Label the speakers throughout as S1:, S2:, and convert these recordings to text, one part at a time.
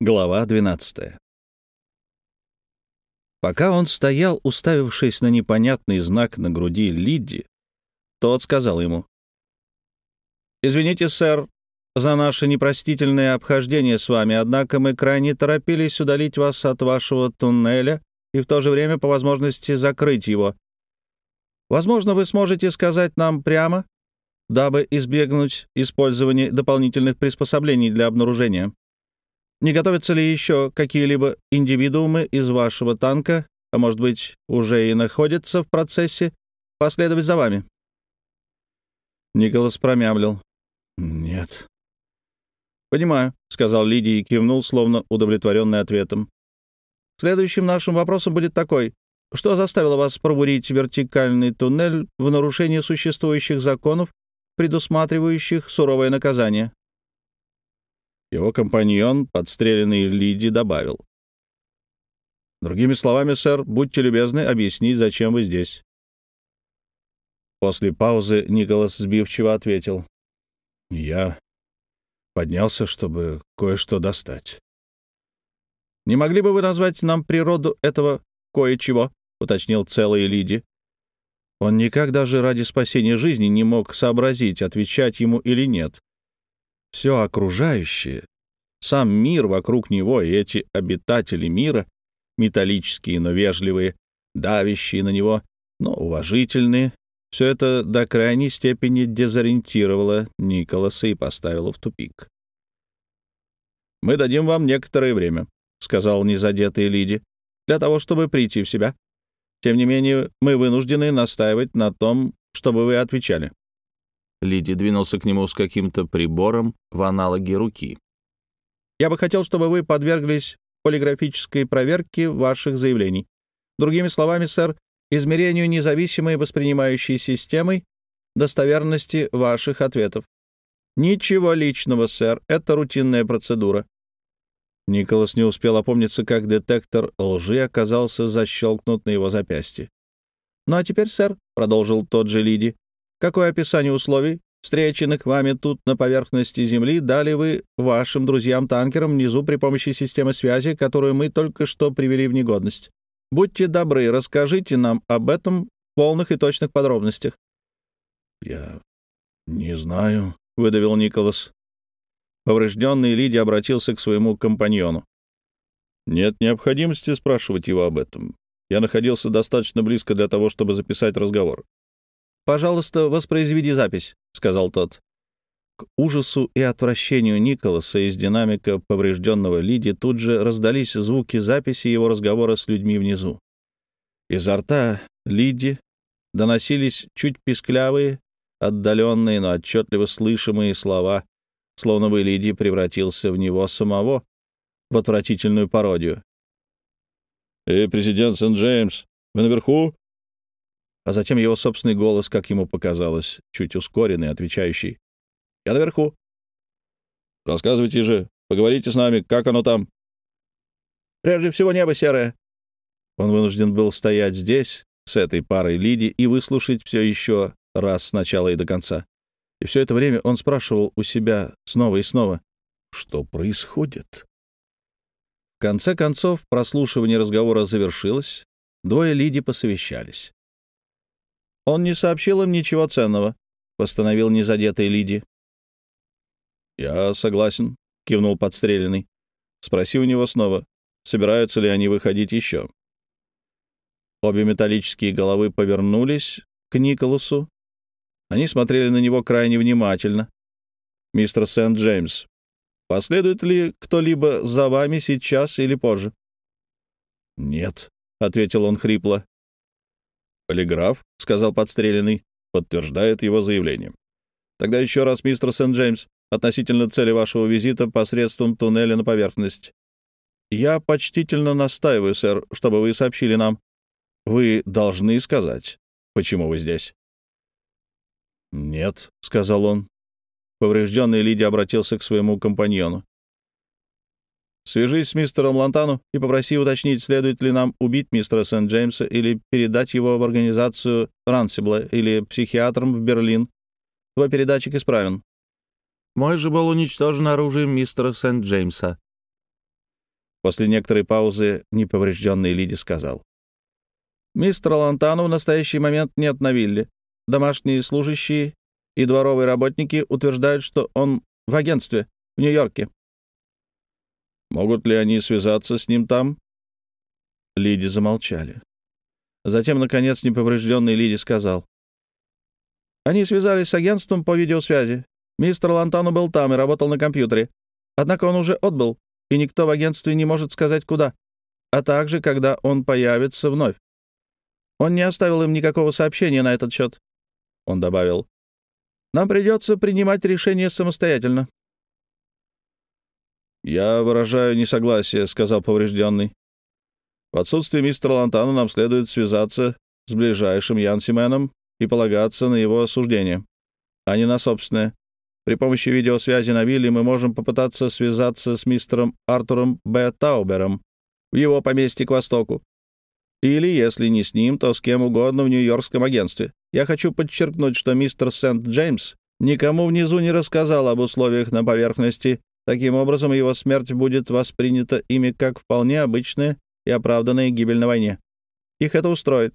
S1: Глава 12 Пока он стоял, уставившись на непонятный знак на груди Лидди, тот сказал ему. «Извините, сэр, за наше непростительное обхождение с вами, однако мы крайне торопились удалить вас от вашего туннеля и в то же время по возможности закрыть его. Возможно, вы сможете сказать нам прямо, дабы избегнуть использования дополнительных приспособлений для обнаружения. Не готовятся ли еще какие-либо индивидуумы из вашего танка, а может быть, уже и находятся в процессе, последовать за вами?» Николас промямлил. «Нет». «Понимаю», — сказал Лидий и кивнул, словно удовлетворенный ответом. «Следующим нашим вопросом будет такой. Что заставило вас пробурить вертикальный туннель в нарушение существующих законов, предусматривающих суровое наказание?» Его компаньон, подстреленный Лиди, добавил. «Другими словами, сэр, будьте любезны объяснить, зачем вы здесь». После паузы Николас сбивчиво ответил. «Я поднялся, чтобы кое-что достать». «Не могли бы вы назвать нам природу этого кое-чего?» — уточнил целый Лиди. Он никак даже ради спасения жизни не мог сообразить, отвечать ему или нет все окружающее, сам мир вокруг него и эти обитатели мира, металлические, но вежливые, давящие на него, но уважительные, все это до крайней степени дезориентировало Николаса и поставило в тупик. «Мы дадим вам некоторое время», — сказал незадетый Лиди, «для того, чтобы прийти в себя. Тем не менее, мы вынуждены настаивать на том, чтобы вы отвечали. Лиди двинулся к нему с каким-то прибором в аналоге руки. «Я бы хотел, чтобы вы подверглись полиграфической проверке ваших заявлений. Другими словами, сэр, измерению независимой воспринимающей системой достоверности ваших ответов. Ничего личного, сэр, это рутинная процедура». Николас не успел опомниться, как детектор лжи оказался защелкнут на его запястье. «Ну а теперь, сэр», — продолжил тот же Лиди, Какое описание условий, встреченных вами тут на поверхности Земли, дали вы вашим друзьям-танкерам внизу при помощи системы связи, которую мы только что привели в негодность? Будьте добры, расскажите нам об этом в полных и точных подробностях». «Я не знаю», — выдавил Николас. Поврежденный Лиди обратился к своему компаньону. «Нет необходимости спрашивать его об этом. Я находился достаточно близко для того, чтобы записать разговор. «Пожалуйста, воспроизведи запись», — сказал тот. К ужасу и отвращению Николаса из динамика поврежденного Лиди тут же раздались звуки записи его разговора с людьми внизу. Изо рта Лиди доносились чуть писклявые, отдаленные, но отчетливо слышимые слова, словно бы Лиди превратился в него самого, в отвратительную пародию. «Эй, президент Сент-Джеймс, вы наверху?» А затем его собственный голос, как ему показалось, чуть ускоренный, отвечающий. «Я наверху». «Рассказывайте же, поговорите с нами, как оно там?» «Прежде всего небо серое». Он вынужден был стоять здесь, с этой парой Лиди, и выслушать все еще раз сначала и до конца. И все это время он спрашивал у себя снова и снова, что происходит. В конце концов, прослушивание разговора завершилось, двое Лиди посовещались. Он не сообщил им ничего ценного, — постановил незадетый Лиди. «Я согласен», — кивнул подстреленный. Спроси у него снова, собираются ли они выходить еще. Обе металлические головы повернулись к Николасу. Они смотрели на него крайне внимательно. «Мистер Сент-Джеймс, последует ли кто-либо за вами сейчас или позже?» «Нет», — ответил он хрипло. «Полиграф», — сказал подстреленный, — подтверждает его заявление. «Тогда еще раз, мистер Сент-Джеймс, относительно цели вашего визита посредством туннеля на поверхность. Я почтительно настаиваю, сэр, чтобы вы сообщили нам. Вы должны сказать, почему вы здесь». «Нет», — сказал он. Поврежденный Лиди обратился к своему компаньону. Свяжись с мистером Лантану и попроси уточнить, следует ли нам убить мистера Сент-Джеймса или передать его в организацию Рансибла или психиатрам в Берлин. Твой передатчик исправен. Мой же был уничтожен оружием мистера Сент-Джеймса. После некоторой паузы неповрежденный Лиди сказал. «Мистер Лантану в настоящий момент нет на вилле. Домашние служащие и дворовые работники утверждают, что он в агентстве в Нью-Йорке».
S2: «Могут ли они связаться с ним там?»
S1: Лиди замолчали. Затем, наконец, неповрежденный Лиди сказал. «Они связались с агентством по видеосвязи. Мистер Лантану был там и работал на компьютере. Однако он уже отбыл, и никто в агентстве не может сказать, куда. А также, когда он появится вновь. Он не оставил им никакого сообщения на этот счет». Он добавил. «Нам придется принимать решение самостоятельно».
S2: «Я выражаю несогласие», — сказал поврежденный. В отсутствие мистера Лантана нам следует связаться с ближайшим Янсименом и полагаться на его суждение, а не на собственное. При помощи видеосвязи на вилле мы можем попытаться связаться с мистером Артуром Б. Таубером в его поместье к востоку. Или, если не с ним, то с кем угодно в Нью-Йоркском агентстве. Я хочу подчеркнуть, что мистер Сент-Джеймс никому внизу не рассказал об условиях на поверхности. Таким образом, его смерть будет воспринята ими как вполне обычная и оправданная гибель на войне. Их это устроит.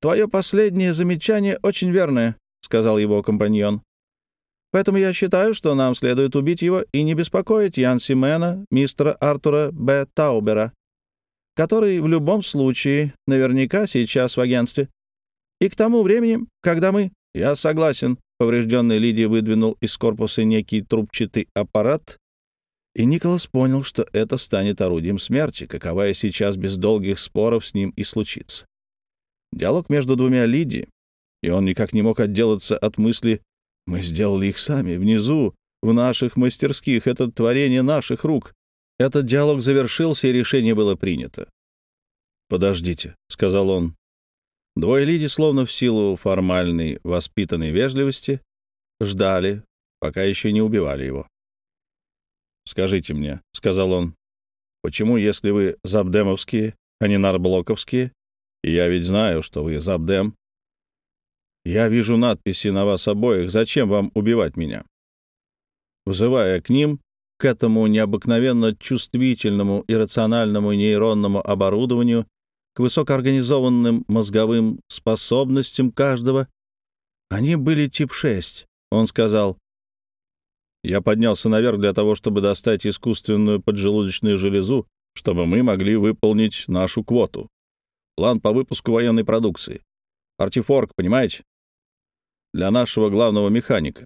S2: «Твое последнее замечание очень верное», — сказал его компаньон. «Поэтому я считаю, что нам следует убить его и не беспокоить Ян Симена, мистера Артура Б. Таубера, который в любом случае наверняка сейчас в агентстве. И к тому времени, когда мы...» «Я согласен», — поврежденный Лидии выдвинул из корпуса некий трубчатый аппарат, и Николас понял, что это станет орудием смерти, каковая сейчас без долгих споров с ним и случится. Диалог между двумя Лиди, и он никак не мог отделаться от мысли «Мы сделали их сами, внизу, в наших мастерских, это творение наших рук». Этот диалог завершился, и решение было принято. «Подождите», — сказал он. Двое Лиди, словно в силу формальной воспитанной вежливости, ждали, пока еще не убивали его. «Скажите мне», — сказал он, — «почему, если вы забдемовские, а не нарблоковские, и я ведь знаю, что вы забдем, я вижу надписи на вас обоих, зачем вам убивать меня?» Взывая к ним, к этому необыкновенно чувствительному и рациональному нейронному оборудованию, к высокоорганизованным мозговым способностям каждого, они были тип 6. Он сказал, я поднялся наверх для того, чтобы достать искусственную поджелудочную железу, чтобы мы могли выполнить нашу квоту. План по выпуску военной продукции. Артифорк, понимаете? Для нашего главного механика.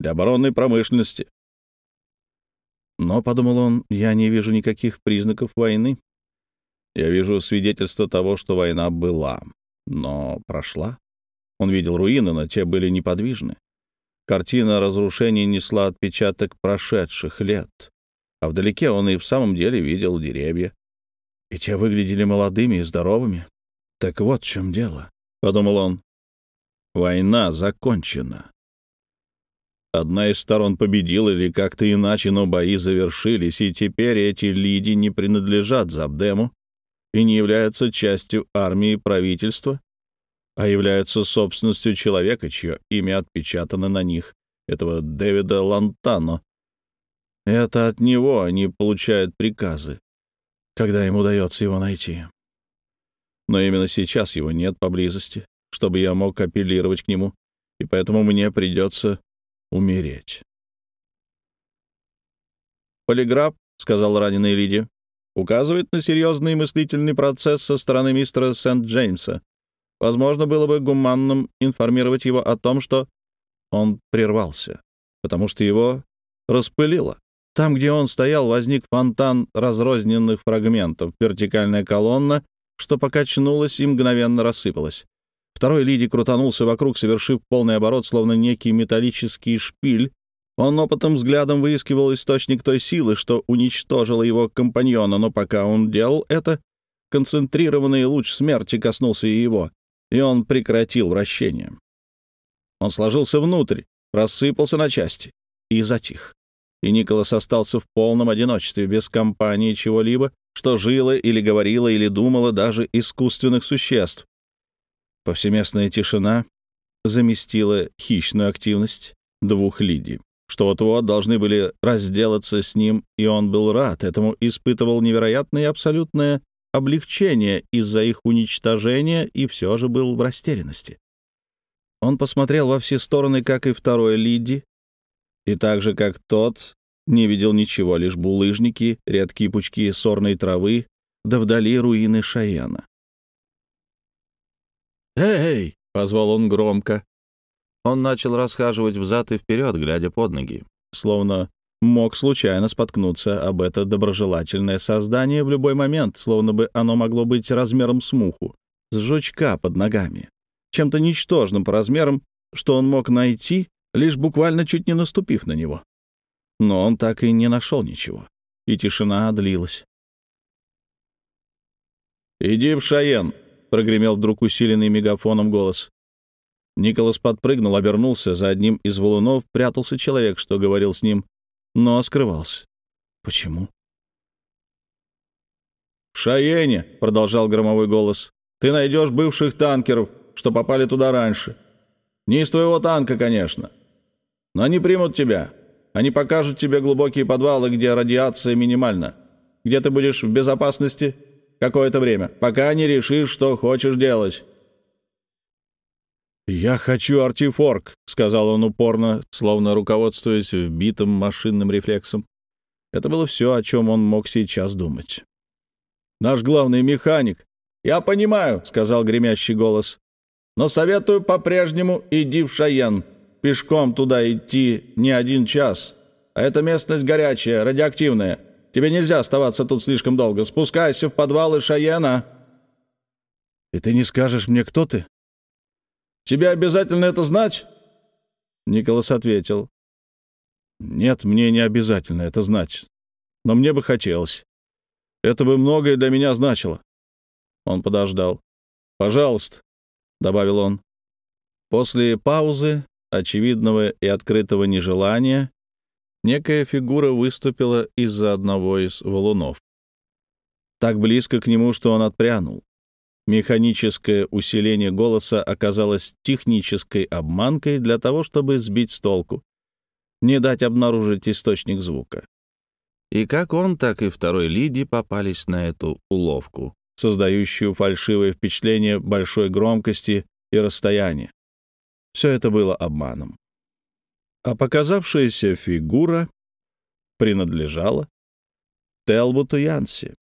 S2: Для оборонной промышленности. Но, — подумал он, — я не вижу никаких признаков войны. Я вижу свидетельство того, что война была, но прошла. Он видел руины, но те были неподвижны. Картина разрушений несла отпечаток прошедших лет, а вдалеке он и в самом деле видел деревья. И те выглядели молодыми и здоровыми. Так вот в чем дело, — подумал он. Война закончена. Одна из сторон победила или как-то иначе, но бои завершились, и теперь эти лиди не принадлежат Забдему и не являются частью армии правительства, а являются собственностью человека, чье имя отпечатано на них, этого Дэвида Лантано. Это от него они получают приказы, когда им удается его найти. Но именно сейчас его нет поблизости, чтобы я мог апеллировать к нему, и поэтому мне придется умереть. «Полиграф», — сказал раненый Лиди, — указывает на серьезный мыслительный процесс со стороны мистера Сент-Джеймса. Возможно, было бы гуманным информировать его о том, что он прервался, потому что его распылило. Там, где он стоял, возник фонтан разрозненных фрагментов, вертикальная колонна, что покачнулась и мгновенно рассыпалась. Второй Лиди крутанулся вокруг, совершив полный оборот, словно некий металлический шпиль. Он опытным взглядом выискивал источник той силы, что уничтожило его компаньона, но пока он делал это, концентрированный луч смерти коснулся и его и он прекратил вращение. Он сложился внутрь, рассыпался на части и затих. И Николас остался в полном одиночестве, без компании чего-либо, что жило или говорило или думало даже искусственных существ. Повсеместная тишина заместила хищную активность двух лидий.
S1: Что вот-вот должны были разделаться с ним, и он был рад этому, испытывал невероятное и абсолютное облегчение из-за их уничтожения и все же был в растерянности. Он посмотрел во все стороны, как и второй Лиди, и так же, как тот, не видел ничего, лишь булыжники, редкие пучки сорной травы, да вдали руины Шаена. «Эй!» — позвал он громко. Он начал расхаживать взад и вперед, глядя под ноги, словно мог случайно споткнуться об это доброжелательное создание в любой момент, словно бы оно могло быть размером с муху, с жучка под ногами, чем-то ничтожным по размерам, что он мог найти, лишь буквально чуть не наступив на него. Но он так и не нашел ничего, и тишина длилась. «Иди в Шаен», — прогремел вдруг усиленный мегафоном голос. Николас подпрыгнул, обернулся. За одним из валунов прятался человек, что говорил с ним, но скрывался. Почему? «В Шаене», — продолжал громовой голос, — «ты найдешь бывших танкеров, что попали туда раньше. Не из твоего танка, конечно. Но они примут тебя. Они покажут тебе глубокие подвалы, где радиация минимальна, где ты будешь в безопасности какое-то время, пока не решишь, что хочешь делать». «Я хочу артифорк», — сказал он упорно, словно руководствуясь вбитым машинным рефлексом. Это было все, о чем он мог сейчас думать. «Наш главный механик». «Я понимаю», — сказал гремящий голос. «Но советую по-прежнему иди в Шаен. Пешком туда идти не один час. А эта местность горячая, радиоактивная. Тебе нельзя оставаться тут слишком долго. Спускайся в подвалы Шаена». «И ты не скажешь мне, кто ты?» Тебе обязательно это знать?» Николас ответил. «Нет, мне не обязательно это знать. Но мне бы хотелось. Это бы многое для меня значило». Он подождал. «Пожалуйста», — добавил он. После паузы, очевидного и открытого нежелания, некая фигура выступила из-за одного из валунов. Так близко к нему, что он отпрянул. Механическое усиление голоса оказалось технической обманкой для того, чтобы сбить с толку, не дать обнаружить источник звука. И как он, так и второй Лиди попались на эту уловку, создающую фальшивое впечатление большой громкости и расстояния. Все это было обманом. А показавшаяся фигура принадлежала Телбуту Янси.